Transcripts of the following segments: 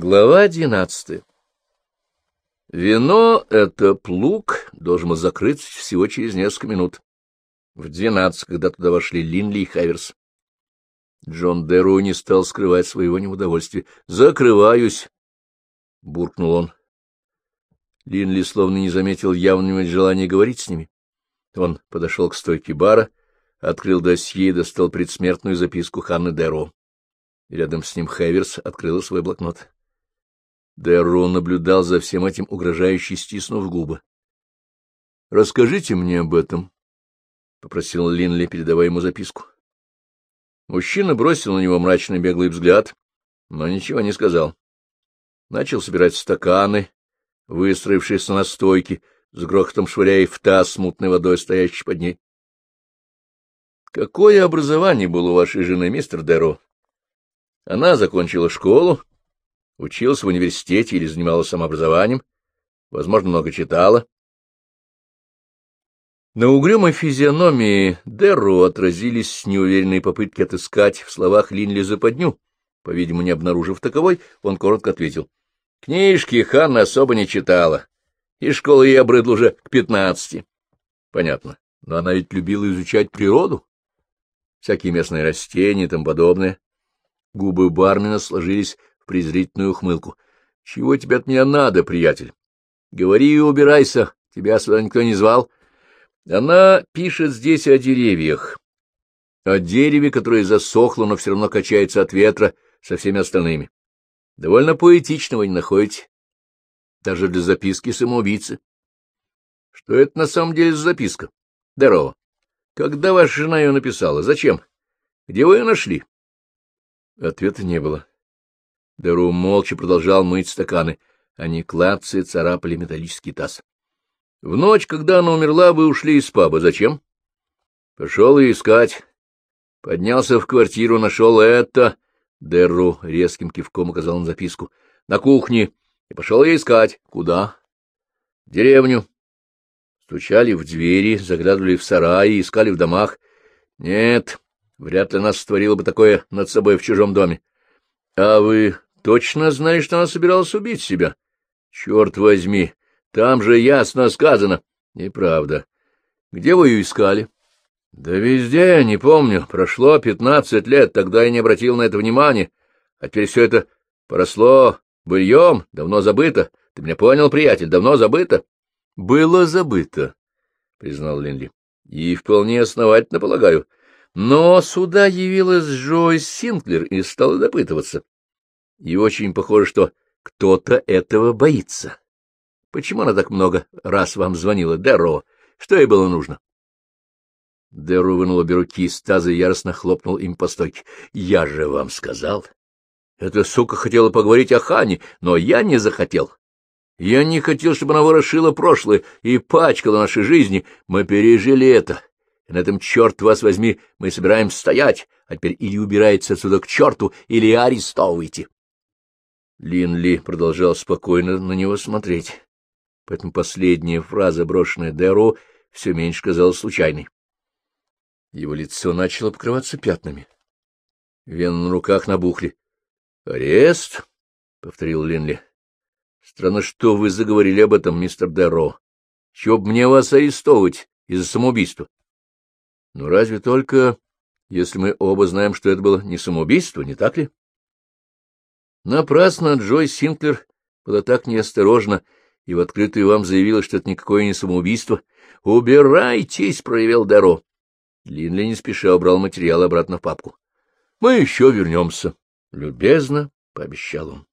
Глава одиннадцатая Вино — это плуг, должен закрыть всего через несколько минут. В двенадцать, когда туда вошли Линли и Хайверс. Джон Дэрроу не стал скрывать своего неудовольствия. «Закрываюсь!» — буркнул он. Линли словно не заметил явного желания говорить с ними. Он подошел к стойке бара, открыл досье и достал предсмертную записку Ханны Дэрроу. Рядом с ним Хайверс открыла свой блокнот. Дэрроу наблюдал за всем этим, угрожающе стиснув губы. — Расскажите мне об этом, — попросил Линли, передавая ему записку. Мужчина бросил на него мрачный беглый взгляд, но ничего не сказал. Начал собирать стаканы, выстроившиеся на стойке, с грохотом швыряя в таз мутной водой, стоящей под ней. — Какое образование было у вашей жены, мистер Дэрроу? Она закончила школу, училась в университете или занималась самообразованием, возможно, много читала. На угрюмой физиономии Дерру отразились неуверенные попытки отыскать в словах Линли западню. По-видимому, не обнаружив таковой, он коротко ответил. — Книжки Ханна особо не читала, и школа ей обрыдла уже к пятнадцати. — Понятно. Но она ведь любила изучать природу, всякие местные растения и тому подобное. Губы бармена сложились презрительную ухмылку. — Чего тебе от меня надо, приятель? Говори и убирайся, тебя сюда никто не звал. Она пишет здесь о деревьях, о дереве, которое засохло, но все равно качается от ветра со всеми остальными. Довольно поэтичного не находите, даже для записки самоубийцы. Что это на самом деле за записка? Здорово. Когда ваша жена ее написала? Зачем? Где вы ее нашли? Ответа не было. Деру молча продолжал мыть стаканы. Они клацая царапали металлический таз. — В ночь, когда она умерла, вы ушли из паба. Зачем? — Пошел ее искать. Поднялся в квартиру, нашел это. Дерру резким кивком указал на записку. — На кухне. И пошел ее искать. Куда? — В деревню. Стучали в двери, заглядывали в сараи, искали в домах. Нет, вряд ли нас створило бы такое над собой в чужом доме. А вы точно знаешь, что она собиралась убить себя? Черт возьми, там же ясно сказано. Неправда. Где вы ее искали? Да везде, не помню. Прошло пятнадцать лет, тогда я не обратил на это внимания. А теперь все это поросло быльем, давно забыто. Ты меня понял, приятель, давно забыто? Было забыто, признал Линли. И вполне основательно полагаю. Но сюда явилась Джойс Синклер и стала допытываться. И очень похоже, что кто-то этого боится. Почему она так много раз вам звонила, Дерро? Что ей было нужно? Дерро вынул обе руки из таза и яростно хлопнул им по стойке. — Я же вам сказал. Эта сука хотела поговорить о Хане, но я не захотел. Я не хотел, чтобы она ворошила прошлое и пачкала наши жизни. Мы пережили это. И на этом, черт вас возьми, мы собираемся стоять, а теперь или убирается отсюда к черту, или арестовывайте. Линли продолжал спокойно на него смотреть, поэтому последняя фраза, брошенная Дэру, все меньше казалась случайной. Его лицо начало покрываться пятнами. Вены на руках набухли. — Арест? — повторил Линли. — Странно, что вы заговорили об этом, мистер Дэрро. Чего бы мне вас арестовывать из-за самоубийства? — Ну, разве только, если мы оба знаем, что это было не самоубийство, не так ли? — Напрасно Джой Синклер была так неосторожна и в открытую вам заявила, что это никакое не самоубийство. «Убирайтесь!» — проявил Даро. Линли не спеша убрал материал обратно в папку. «Мы еще вернемся», — любезно пообещал он.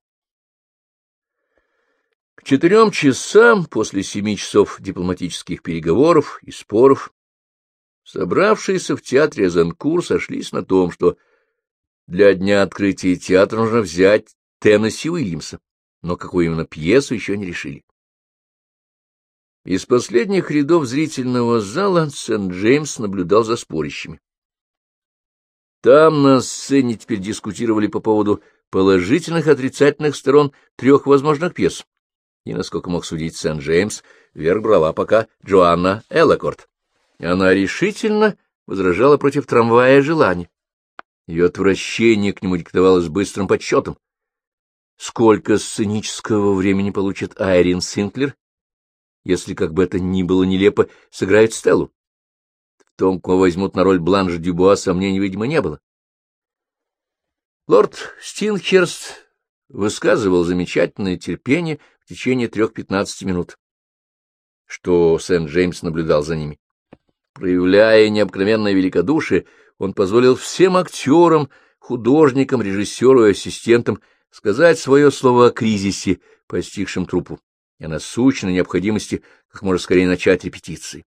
К четырем часам после семи часов дипломатических переговоров и споров собравшиеся в театре Азанкур сошлись на том, что для дня открытия театра нужно взять Теннесси Уильямса, но какую именно пьесу еще не решили. Из последних рядов зрительного зала Сент-Джеймс наблюдал за спорящими. Там на сцене теперь дискутировали по поводу положительных и отрицательных сторон трех возможных пьес. И, насколько мог судить Сент-Джеймс, вверх брала пока Джоанна Эллокорт. Она решительно возражала против трамвая желания. Ее отвращение к нему диктовалось быстрым подсчетом. сколько сценического времени получит Айрин Синклер, если, как бы это ни было нелепо, сыграет Стеллу. В том, кого возьмут на роль Бланш Дюбуа, сомнений, видимо, не было. Лорд Стинхерст высказывал замечательное терпение в течение трех-пятнадцати минут, что Сент-Джеймс наблюдал за ними. Проявляя необыкновенное великодушие, он позволил всем актерам, художникам, режиссеру и ассистентам сказать свое слово о кризисе, постигшем трупу, и о насущной необходимости как можно скорее начать репетиции.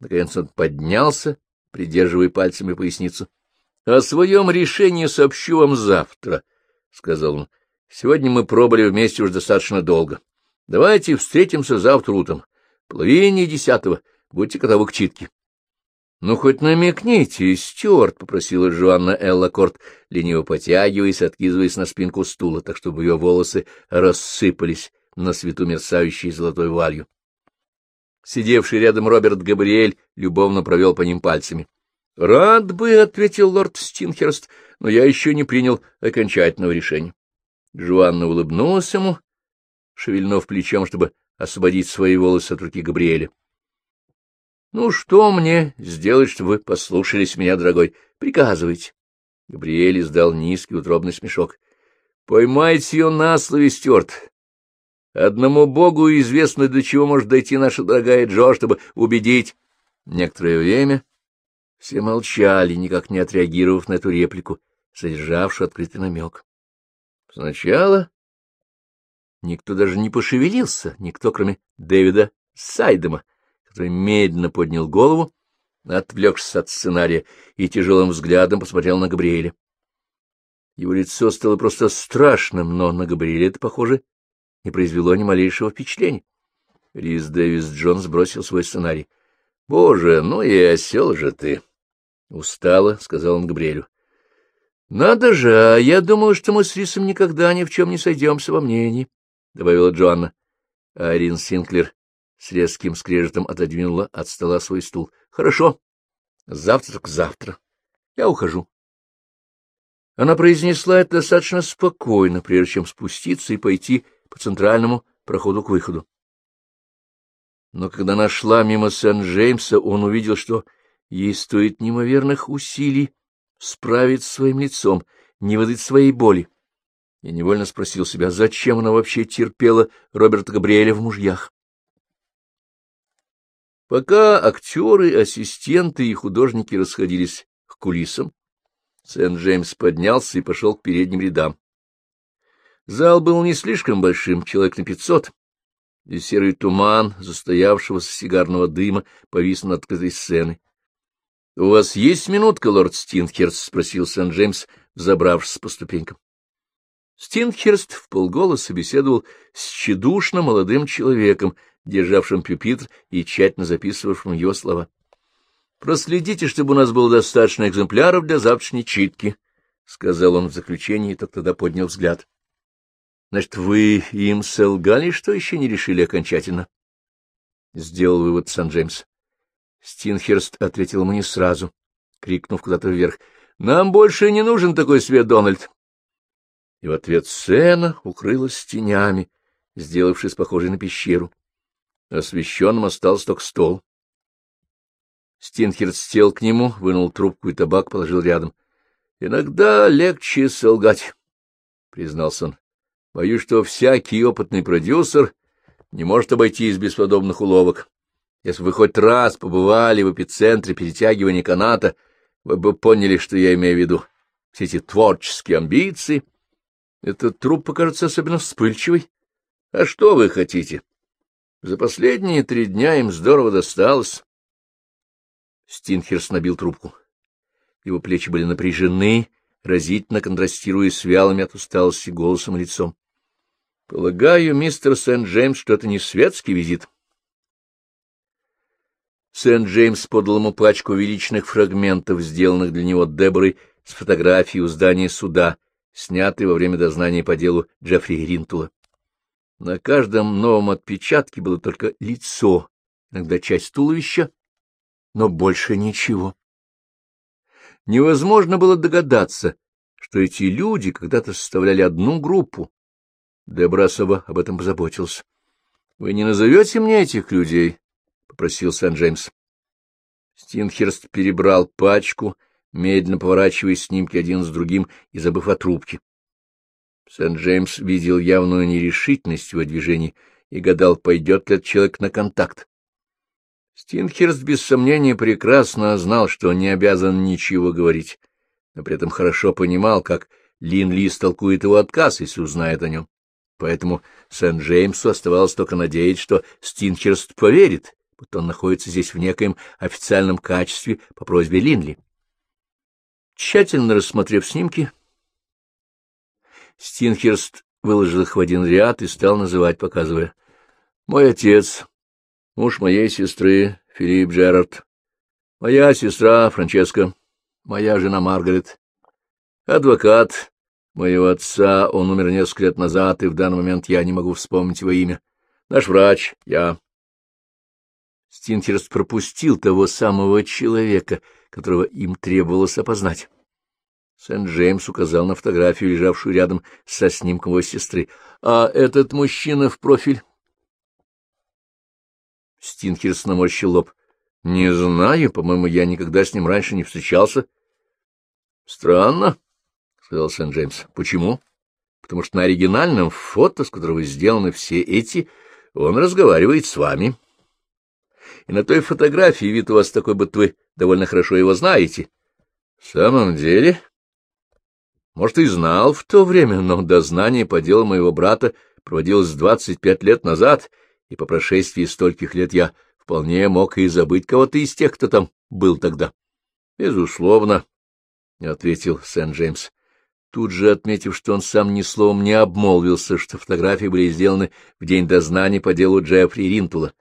Наконец он поднялся, придерживая пальцами поясницу. — О своем решении сообщу вам завтра, — сказал он. — Сегодня мы пробыли вместе уже достаточно долго. Давайте встретимся завтра утром, половине десятого. Будьте готовы к читке. — Ну, хоть намекните, Стюарт, — попросила Жоанна Эллакорт, лениво потягиваясь, откидываясь на спинку стула, так чтобы ее волосы рассыпались на свету мерцающей золотой валью. Сидевший рядом Роберт Габриэль любовно провел по ним пальцами. — Рад бы, — ответил лорд Стинхерст, — но я еще не принял окончательного решения. Жуанна улыбнулась ему, шевельнув плечом, чтобы освободить свои волосы от руки Габриэля. Ну, что мне сделать, чтобы вы послушались меня, дорогой? Приказывайте. Габриэль издал низкий утробный смешок. — Поймайте ее на слове, Стюарт. Одному богу известно, до чего может дойти наша дорогая Джо, чтобы убедить. Некоторое время все молчали, никак не отреагировав на эту реплику, содержавшую открытый намек. Сначала никто даже не пошевелился, никто, кроме Дэвида Сайдема, который медленно поднял голову, отвлекшись от сценария, и тяжелым взглядом посмотрел на Габриэля. Его лицо стало просто страшным, но на Габриэля это, похоже, не произвело ни малейшего впечатления. Рис Дэвис Джонс бросил свой сценарий. — Боже, ну и осел же ты! — устало, — сказал он Габриэлю. — Надо же, а я думал, что мы с Рисом никогда ни в чем не сойдемся во мнении, — добавила Джоанна. Арин Синклер с резким скрежетом отодвинула от стола свой стул. — Хорошо. Завтрак завтра. Я ухожу. Она произнесла это достаточно спокойно, прежде чем спуститься и пойти по центральному проходу к выходу. Но когда она шла мимо Сент-Джеймса, он увидел, что ей стоит неимоверных усилий справиться своим лицом, не выдать своей боли. И невольно спросил себя, зачем она вообще терпела Роберта Габриэля в мужьях. Пока актеры, ассистенты и художники расходились к кулисам, Сент-Джеймс поднялся и пошел к передним рядам. Зал был не слишком большим, человек на пятьсот, и серый туман застоявшегося сигарного дыма повис над открытой сценой. — У вас есть минутка, лорд Стинхерст? — спросил Сент-Джеймс, забравшись по ступенькам. Стинхерст в полголоса беседовал с тщедушно молодым человеком, державшим пюпитр и тщательно записывавшим его слова. — Проследите, чтобы у нас было достаточно экземпляров для завтрашней читки, — сказал он в заключении, и так тогда поднял взгляд. — Значит, вы им солгали, что еще не решили окончательно? — сделал вывод Сан-Джеймс. Стинхерст ответил ему не сразу, крикнув куда-то вверх. — Нам больше не нужен такой свет, Дональд. И в ответ сцена укрылась тенями, сделавшись похожей на пещеру. Освещенным остался только стол. Стинхерт сел к нему, вынул трубку и табак, положил рядом. — Иногда легче солгать, — признался он. — Боюсь, что всякий опытный продюсер не может обойтись без подобных уловок. Если вы хоть раз побывали в эпицентре перетягивания каната, вы бы поняли, что я имею в виду. Все эти творческие амбиции. Этот труп покажется особенно вспыльчивый. А что вы хотите? — за последние три дня им здорово досталось. Стинхерс набил трубку. Его плечи были напряжены, разительно контрастируя с вялыми от усталости голосом и лицом. — Полагаю, мистер Сент-Джеймс, что это не светский визит. Сент-Джеймс подал ему пачку величных фрагментов, сделанных для него Деборой с фотографией у здания суда, снятой во время дознания по делу Джеффри Ринтула. На каждом новом отпечатке было только лицо, иногда часть туловища, но больше ничего. Невозможно было догадаться, что эти люди когда-то составляли одну группу, Дебра особо об этом позаботился. — Вы не назовете мне этих людей? — попросил Сент-Джеймс. Стинхерст перебрал пачку, медленно поворачивая снимки один с другим и забыв о трубке. Сент-Джеймс видел явную нерешительность его движении и гадал, пойдет ли этот человек на контакт. Стинхерст без сомнения прекрасно знал, что не обязан ничего говорить, но при этом хорошо понимал, как Лин Ли истолкует его отказ, если узнает о нем. Поэтому Сент-Джеймсу оставалось только надеяться, что Стинхерст поверит, будто он находится здесь в некоем официальном качестве по просьбе Линли. Тщательно рассмотрев снимки, Стинхерст выложил их в один ряд и стал называть, показывая. «Мой отец, муж моей сестры, Филипп Джерард, моя сестра Франческа, моя жена Маргарет, адвокат моего отца, он умер несколько лет назад, и в данный момент я не могу вспомнить его имя, наш врач, я». Стинхерст пропустил того самого человека, которого им требовалось опознать. Сент-Джеймс указал на фотографию, лежавшую рядом со снимком его сестры. — А этот мужчина в профиль? Стинхерс наморщил лоб. — Не знаю, по-моему, я никогда с ним раньше не встречался. — Странно, — сказал Сент-Джеймс. — Почему? — Потому что на оригинальном фото, с которого сделаны все эти, он разговаривает с вами. И на той фотографии вид у вас такой, будто вы довольно хорошо его знаете. — В самом деле... Может, и знал в то время, но дознание по делу моего брата проводилось двадцать пять лет назад, и по прошествии стольких лет я вполне мог и забыть кого-то из тех, кто там был тогда. — Безусловно, — ответил Сент-Джеймс, тут же отметив, что он сам ни словом не обмолвился, что фотографии были сделаны в день дознания по делу Джеффри Ринтула.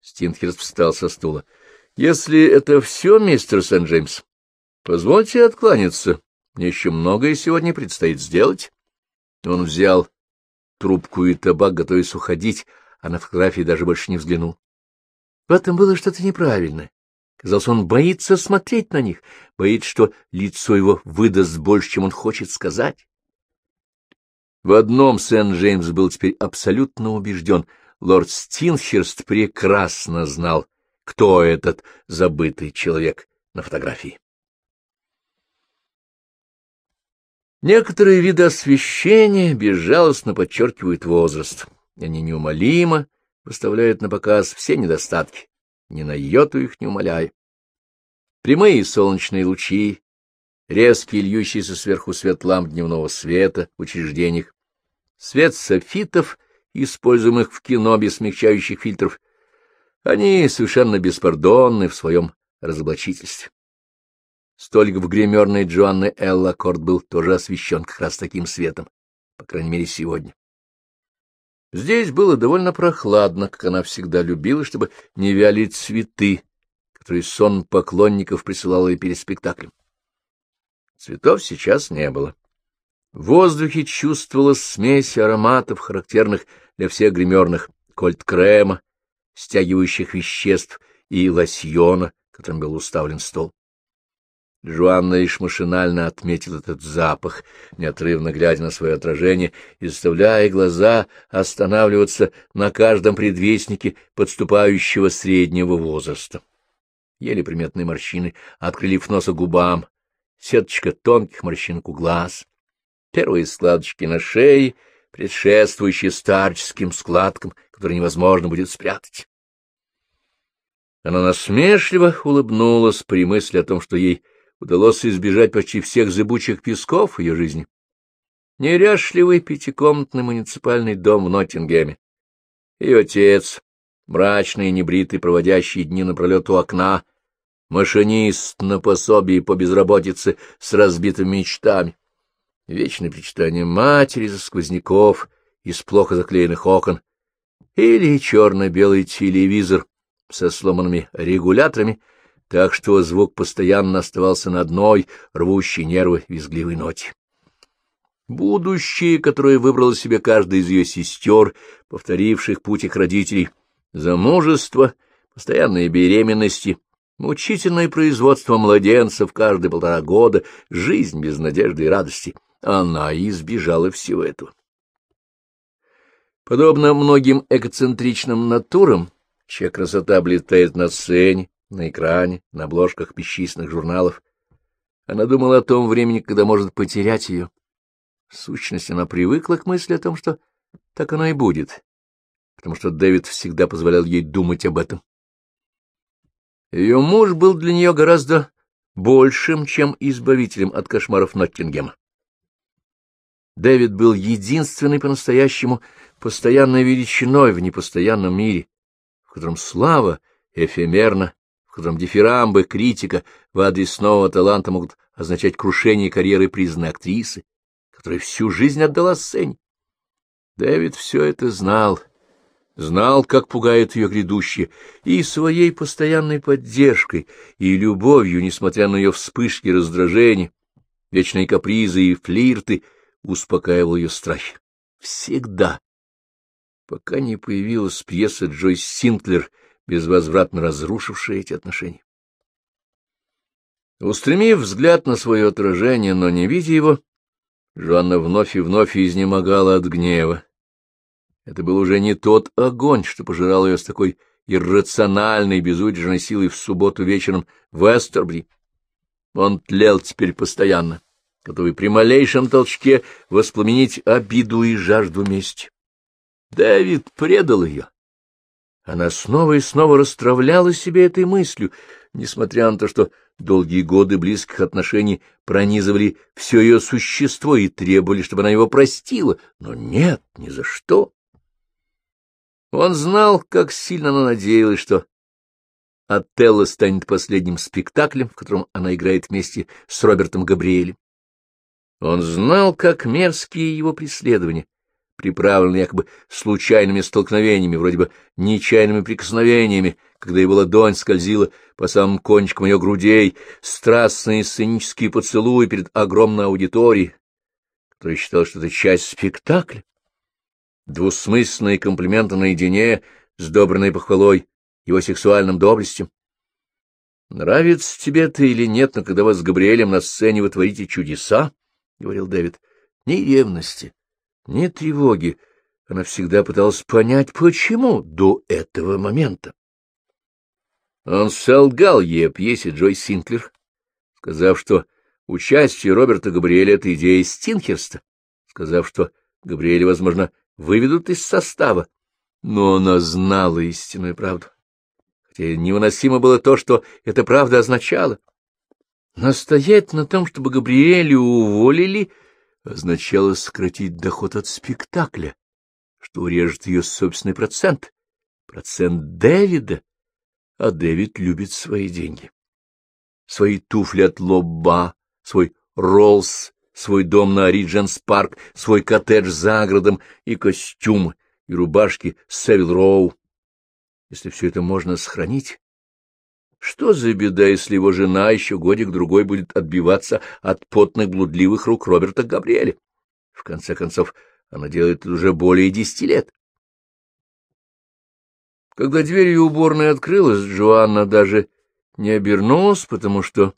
Стинхерст встал со стула. — Если это все, мистер Сент-Джеймс, позвольте откланяться. Мне еще многое сегодня предстоит сделать. Он взял трубку и табак, готовясь уходить, а на фотографии даже больше не взглянул. В этом было что-то неправильное. Казалось, он боится смотреть на них, боится, что лицо его выдаст больше, чем он хочет сказать. В одном Сент-Джеймс был теперь абсолютно убежден. Лорд Стинхерст прекрасно знал, кто этот забытый человек на фотографии. Некоторые виды освещения безжалостно подчеркивают возраст. Они неумолимо выставляют на показ все недостатки, ни на йоту их не умоляя. Прямые солнечные лучи, резкие льющиеся сверху свет ламп дневного света в учреждениях, свет софитов, используемых в кино без смягчающих фильтров, они совершенно беспардонны в своем разоблачительстве. Столик в гримерной Джоанны Элла Корт был тоже освещен как раз таким светом, по крайней мере, сегодня. Здесь было довольно прохладно, как она всегда любила, чтобы не вяли цветы, которые сон поклонников присылала ей перед спектаклем. Цветов сейчас не было. В воздухе чувствовалась смесь ароматов, характерных для всех гримерных, кольт-крема, стягивающих веществ и лосьона, которым был уставлен стол. Жуанна лишь машинально отметил этот запах, неотрывно глядя на свое отражение и заставляя глаза останавливаться на каждом предвестнике подступающего среднего возраста. Еле приметные морщины открыли в носа губам, сеточка тонких морщинок у глаз, первые складочки на шее, предшествующие старческим складкам, которые невозможно будет спрятать. Она насмешливо улыбнулась при мысли о том, что ей удалось избежать почти всех зыбучих песков ее жизни. Неряшливый пятикомнатный муниципальный дом в Ноттингеме. Ее отец, мрачный и небритый, проводящий дни напролет у окна, машинист на пособии по безработице с разбитыми мечтами. Вечное причитание матери за сквозняков из плохо заклеенных окон или черно-белый телевизор со сломанными регуляторами — так что звук постоянно оставался на одной, рвущей нервы визгливой ноте. Будущее, которое выбрала себе каждая из ее сестер, повторивших путь их родителей, замужество, постоянные беременности, мучительное производство младенцев каждые полтора года, жизнь без надежды и радости, она избежала всего этого. Подобно многим экоцентричным натурам, чья красота облетает на сцене, на экране, на обложках бесчисленных журналов, она думала о том времени, когда может потерять ее. В сущности, она привыкла к мысли о том, что так оно и будет, потому что Дэвид всегда позволял ей думать об этом. Ее муж был для нее гораздо большим, чем избавителем от кошмаров Ноттингема. Дэвид был единственной по-настоящему постоянной величиной в непостоянном мире, в котором слава эфемерна, котором дифирамбы, критика в адрес нового таланта могут означать крушение карьеры признанной актрисы, которая всю жизнь отдала сцене. Дэвид все это знал, знал, как пугает ее грядущее, и своей постоянной поддержкой и любовью, несмотря на ее вспышки раздражения, вечные капризы и флирты, успокаивал ее страхи. Всегда. Пока не появилась пьеса Джойс Синклер, безвозвратно разрушившая эти отношения. Устремив взгляд на свое отражение, но не видя его, Жанна вновь и вновь изнемогала от гнева. Это был уже не тот огонь, что пожирал ее с такой иррациональной, безудержной силой в субботу вечером в Эстербри. Он тлел теперь постоянно, готовый при малейшем толчке воспламенить обиду и жажду мести. Дэвид предал ее. Она снова и снова расстравляла себе этой мыслью, несмотря на то, что долгие годы близких отношений пронизывали все ее существо и требовали, чтобы она его простила. Но нет, ни за что. Он знал, как сильно она надеялась, что Отелло станет последним спектаклем, в котором она играет вместе с Робертом Габриэлем. Он знал, как мерзкие его преследования, приправленные якобы случайными столкновениями, вроде бы нечаянными прикосновениями, когда его ладонь скользила по самым кончикам ее грудей, страстные сценические поцелуи перед огромной аудиторией, которая считала, что это часть спектакля двусмысленные комплименты наедине, сдобренные похвалой его сексуальным доблестью. «Нравится тебе это или нет, но когда вы с Габриэлем на сцене вы творите чудеса, — говорил Дэвид, — ни ревности, ни тревоги. Она всегда пыталась понять, почему до этого момента. Он солгал ей о пьесе Джой Синклер, сказав, что участие Роберта Габриэля — это идея Стинхерста, сказав, что Габриэль, возможно, выведут из состава. Но она знала истинную правду. Хотя невыносимо было то, что эта правда означала. Настоять на том, чтобы Габриэлю уволили, означало сократить доход от спектакля, что урежет ее собственный процент. Процент Дэвида. А Дэвид любит свои деньги. Свои туфли от лоба, свой Роллс свой дом на Ридженс-парк, свой коттедж за городом и костюмы, и рубашки Севил Роу. Если все это можно сохранить, что за беда, если его жена еще годик-другой будет отбиваться от потных блудливых рук Роберта Габриэля? В конце концов, она делает это уже более десяти лет. Когда дверь ее уборной открылась, Джоанна даже не обернулась, потому что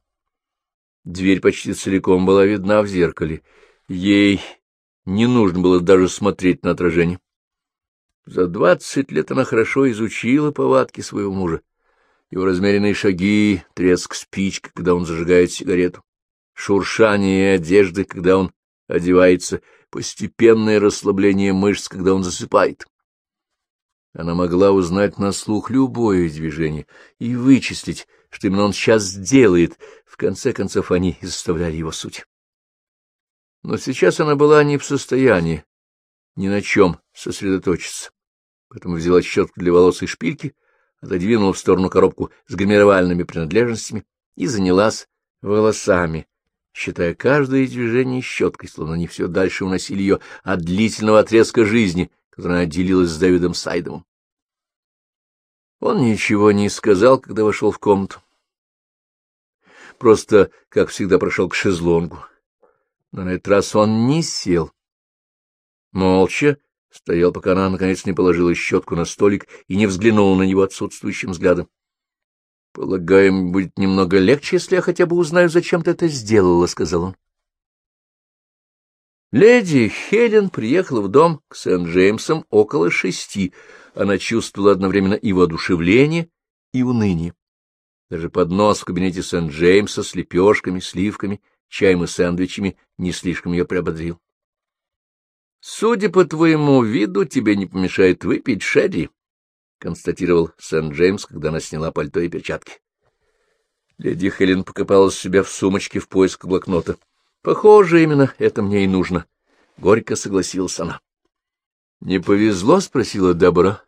Дверь почти целиком была видна в зеркале. Ей не нужно было даже смотреть на отражение. За двадцать лет она хорошо изучила повадки своего мужа. Его размеренные шаги, треск спички, когда он зажигает сигарету, шуршание одежды, когда он одевается, постепенное расслабление мышц, когда он засыпает. Она могла узнать на слух любое движение и вычислить, что именно он сейчас сделает. В конце концов, они и заставляли его суть. Но сейчас она была не в состоянии ни на чем сосредоточиться. Поэтому взяла щетку для волос и шпильки, отодвинула в сторону коробку с гримировальными принадлежностями и занялась волосами, считая каждое движение щеткой, словно они все дальше уносили ее от длительного отрезка жизни, который она отделилась с Дэвидом Сайдовым. Он ничего не сказал, когда вошел в комнату. Просто, как всегда, прошел к шезлонгу. Но на этот раз он не сел. Молча стоял, пока она, наконец, не положила щетку на столик и не взглянула на него отсутствующим взглядом. — Полагаю, будет немного легче, если я хотя бы узнаю, зачем ты это сделала, — сказал он. Леди Хелен приехала в дом к Сент-Джеймсам около шести. Она чувствовала одновременно и воодушевление, и уныние. Даже поднос в кабинете Сент-Джеймса с лепешками, сливками, чаем и сэндвичами не слишком ее приободрил. — Судя по твоему виду, тебе не помешает выпить шерри, — констатировал Сент-Джеймс, когда она сняла пальто и перчатки. Леди Хелен покопалась себя в сумочке в поиск блокнота. — Похоже, именно это мне и нужно. Горько согласилась она. — Не повезло? — спросила Дебора.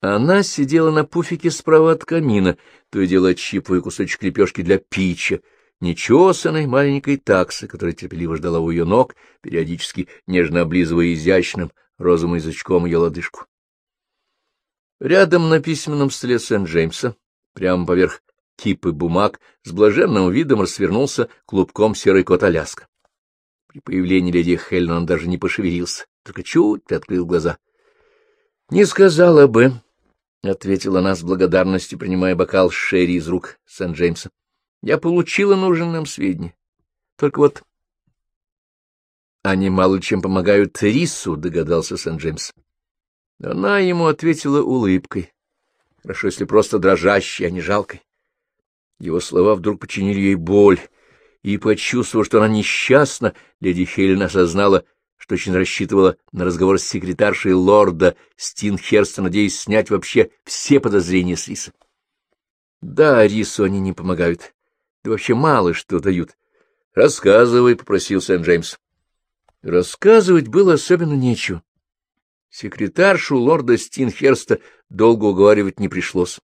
Она сидела на пуфике справа от камина, то и дело отщипывая кусочек лепешки для пича, нечесанной маленькой таксы, которая терпеливо ждала у ее ног, периодически нежно облизывая изящным розовым язычком ее лодыжку. Рядом на письменном столе Сент-Джеймса, прямо поверх кипы бумаг, с блаженным видом рассвернулся клубком серый кот Аляска. При появлении леди Хелен он даже не пошевелился, только чуть приоткрыл глаза. — Не сказала бы, — ответила она с благодарностью, принимая бокал Шерри из рук Сент-Джеймса. — Я получила нужные нам сведения. Только вот... — Они мало чем помогают Рису, — догадался Сент-Джеймс. Она ему ответила улыбкой. Хорошо, если просто дрожащей, а не жалкой. Его слова вдруг починили ей боль, и, почувствовав, что она несчастна, леди Хелен осознала, что очень рассчитывала на разговор с секретаршей лорда Стинхерста, надеясь снять вообще все подозрения с Риса. Да, Рису они не помогают, да вообще мало что дают. — Рассказывай, — попросил Сент-Джеймс. Рассказывать было особенно нечего. Секретаршу лорда Стинхерста долго уговаривать не пришлось.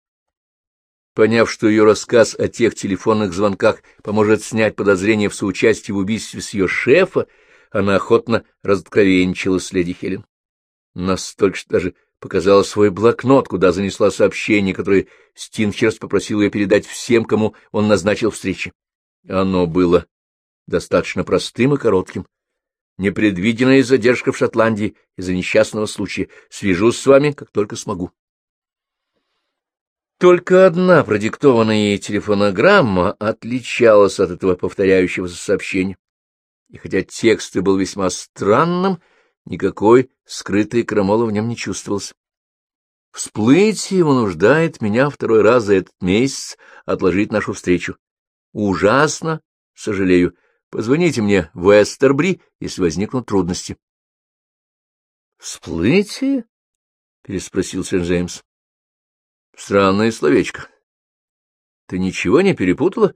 Поняв, что ее рассказ о тех телефонных звонках поможет снять подозрения в соучастии в убийстве с ее шефа, она охотно разоткровенничала с леди Хелен. Настолько, что даже показала свой блокнот, куда занесла сообщение, которое Стинхерст попросил ее передать всем, кому он назначил встречи. Оно было достаточно простым и коротким. Непредвиденная задержка в Шотландии из-за несчастного случая. Свяжусь с вами, как только смогу. Только одна продиктованная ей телефонограмма отличалась от этого повторяющегося сообщения. И хотя текст и был весьма странным, никакой скрытой крамолы в нем не чувствовалось. Всплытие вынуждает меня второй раз за этот месяц отложить нашу встречу. Ужасно, сожалею. Позвоните мне в Эстербри, если возникнут трудности. — Всплытие? — переспросил Сент-Джеймс. Странное словечко. Ты ничего не перепутала?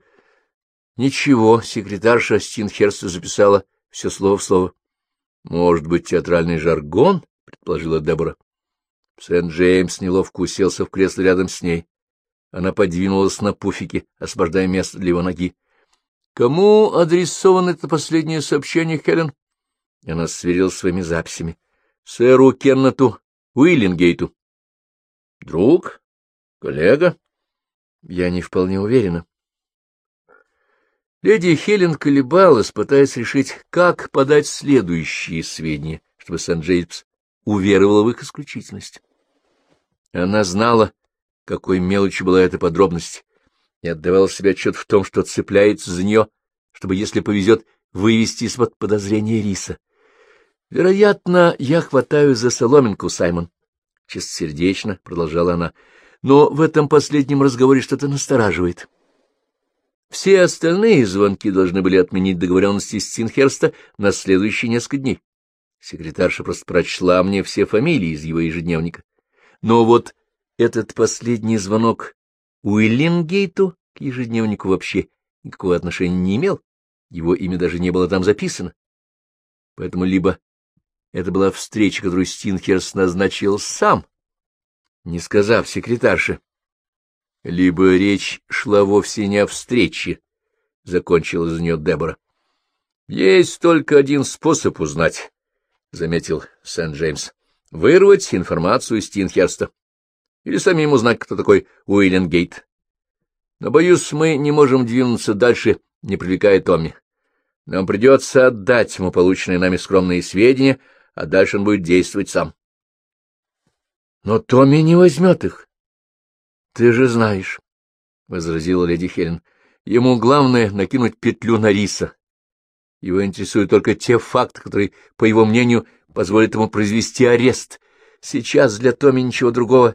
Ничего, секретарша Стинхерста записала все слово в слово. Может быть, театральный жаргон? предположила Дебора. Сент-Джеймс неловко уселся в кресло рядом с ней. Она подвинулась на пуфике, освобождая место для его ноги. — Кому адресовано это последнее сообщение, Хелен? Она сверила своими записями. — Сэру Кеннету Уиллингейту. — Друг? Коллега? Я не вполне уверена. Леди Хелен колебалась, пытаясь решить, как подать следующие сведения, чтобы Сент-Джеймс уверовала в их исключительность. Она знала, какой мелочью была эта подробность, и отдавала себе отчет в том, что цепляется за нее, чтобы, если повезет, вывести из-под подозрения риса. Вероятно, я хватаю за соломинку, Саймон. Чистосердечно продолжала она но в этом последнем разговоре что-то настораживает. Все остальные звонки должны были отменить договоренности Стинхерста на следующие несколько дней. Секретарша просто прочла мне все фамилии из его ежедневника. Но вот этот последний звонок Уиллингейту к ежедневнику вообще никакого отношения не имел, его имя даже не было там записано. Поэтому либо это была встреча, которую Стинхерст назначил сам, не сказав секретарше. Либо речь шла вовсе не о встрече, — закончила за нее Дебора. — Есть только один способ узнать, — заметил Сент-Джеймс. — Вырвать информацию из Тинхерста. Или самим узнать, кто такой Уиллингейт. Но, боюсь, мы не можем двинуться дальше, не привлекая Томми. Нам придется отдать ему полученные нами скромные сведения, а дальше он будет действовать сам. Но Томми не возьмет их. — Ты же знаешь, — возразила леди Хелен, — ему главное накинуть петлю на риса. Его интересуют только те факты, которые, по его мнению, позволят ему произвести арест. Сейчас для Томми ничего другого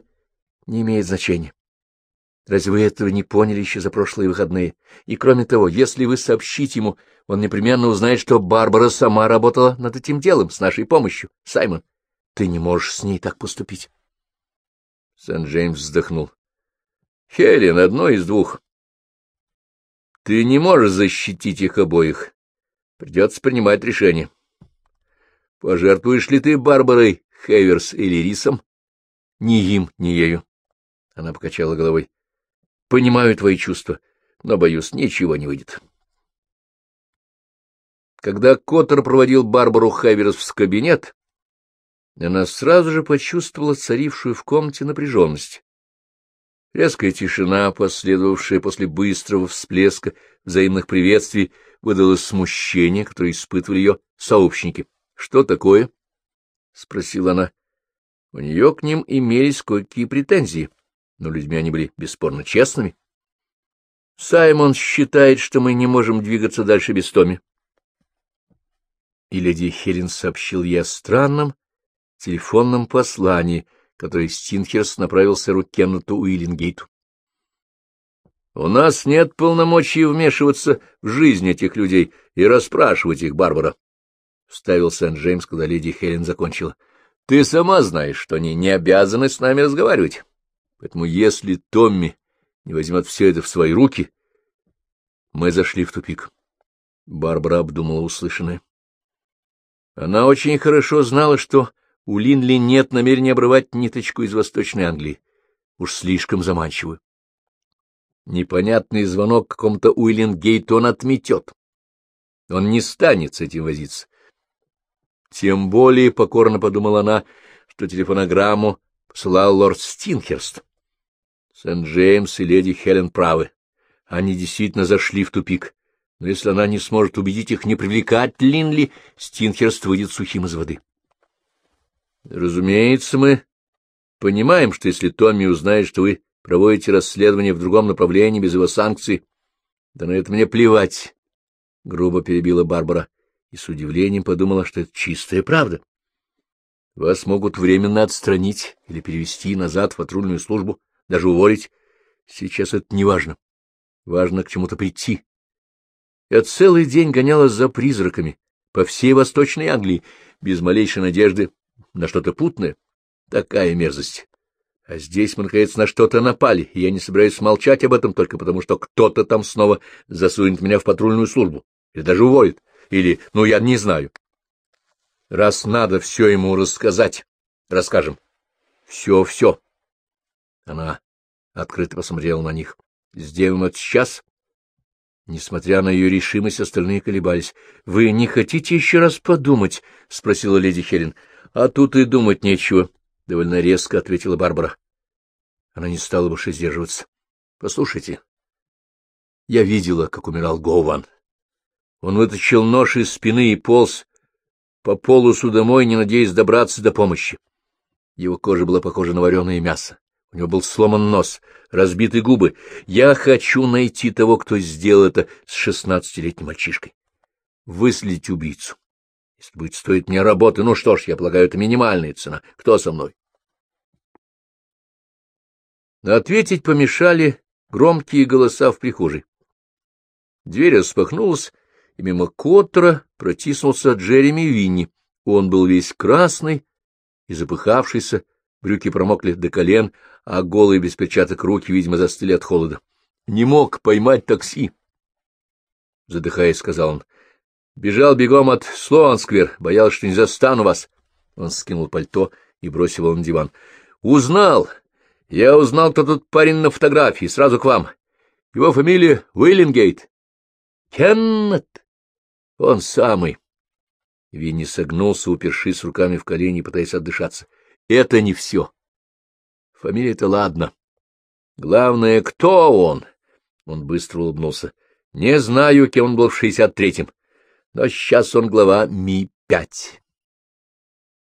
не имеет значения. Разве вы этого не поняли еще за прошлые выходные? И кроме того, если вы сообщите ему, он непременно узнает, что Барбара сама работала над этим делом с нашей помощью. Саймон, ты не можешь с ней так поступить. Сент-Джеймс вздохнул. — Хелен, одно из двух. Ты не можешь защитить их обоих. Придется принимать решение. Пожертвуешь ли ты Барбарой, Хейверс или Рисом? Ни им, ни ею. Она покачала головой. Понимаю твои чувства, но, боюсь, ничего не выйдет. Когда Коттер проводил Барбару Хайверс в кабинет, она сразу же почувствовала царившую в комнате напряженность. Резкая тишина, последовавшая после быстрого всплеска взаимных приветствий, выдала смущение, которое испытывали ее сообщники. — Что такое? — спросила она. У нее к ним имелись кое-какие претензии но людьми они были бесспорно честными. Саймон считает, что мы не можем двигаться дальше без Томи. И леди Хелен сообщил ей о странном телефонном послании, которое Стинхерс направил сэру Кеннету Уиллингейту. — У нас нет полномочий вмешиваться в жизнь этих людей и расспрашивать их, Барбара, — вставил Сент-Джеймс, когда леди Хелен закончила. — Ты сама знаешь, что они не обязаны с нами разговаривать. Поэтому если Томми не возьмет все это в свои руки, мы зашли в тупик. Барбара обдумала услышанное. Она очень хорошо знала, что у Линли нет намерения обрывать ниточку из Восточной Англии. Уж слишком заманчивую. Непонятный звонок какому-то Уиллингейту он отметет. Он не станет с этим возиться. Тем более, покорно подумала она, что телефонограмму посылал лорд Стинхерст. Сент-Джеймс и леди Хелен правы. Они действительно зашли в тупик. Но если она не сможет убедить их не привлекать Линли, Стинхерст выйдет сухим из воды. Разумеется, мы понимаем, что если Томми узнает, что вы проводите расследование в другом направлении без его санкций, да на это мне плевать, — грубо перебила Барбара и с удивлением подумала, что это чистая правда. Вас могут временно отстранить или перевести назад в патрульную службу, даже уволить. Сейчас это не важно. Важно к чему-то прийти. Я целый день гонялась за призраками по всей Восточной Англии, без малейшей надежды на что-то путное. Такая мерзость. А здесь мы, наконец, на что-то напали, и я не собираюсь молчать об этом только потому, что кто-то там снова засунет меня в патрульную службу, или даже уволит, или, ну, я не знаю. Раз надо все ему рассказать, расскажем. Все-все. Она открыто посмотрела на них. — Сделаем это сейчас? Несмотря на ее решимость, остальные колебались. — Вы не хотите еще раз подумать? — спросила леди Хелен. — А тут и думать нечего, — довольно резко ответила Барбара. Она не стала больше сдерживаться. — Послушайте, я видела, как умирал Гован. Он вытащил нож из спины и полз по полусу домой, не надеясь добраться до помощи. Его кожа была похожа на вареное мясо. У него был сломан нос, разбиты губы. Я хочу найти того, кто сделал это с шестнадцатилетним мальчишкой. Выследить убийцу. Если будет стоить мне работы, ну что ж, я полагаю, это минимальная цена. Кто со мной? Ответить помешали громкие голоса в прихожей. Дверь распахнулась, и мимо Коттера протиснулся Джереми Винни. Он был весь красный и запыхавшийся, брюки промокли до колен, а голые без перчаток руки, видимо, застыли от холода. — Не мог поймать такси, — задыхаясь, сказал он. — Бежал бегом от Слоансквер, боялся, что не застану вас. Он скинул пальто и бросил его на диван. — Узнал! Я узнал, кто тут парень на фотографии, сразу к вам. Его фамилия Уиллингейт. — Кеннет! Он самый. Винни согнулся, упершись руками в колени, пытаясь отдышаться. — Это не все. Фамилия-то ладно. Главное, кто он? Он быстро улыбнулся. Не знаю, кем он был в шестьдесят третьем, но сейчас он глава Ми-5.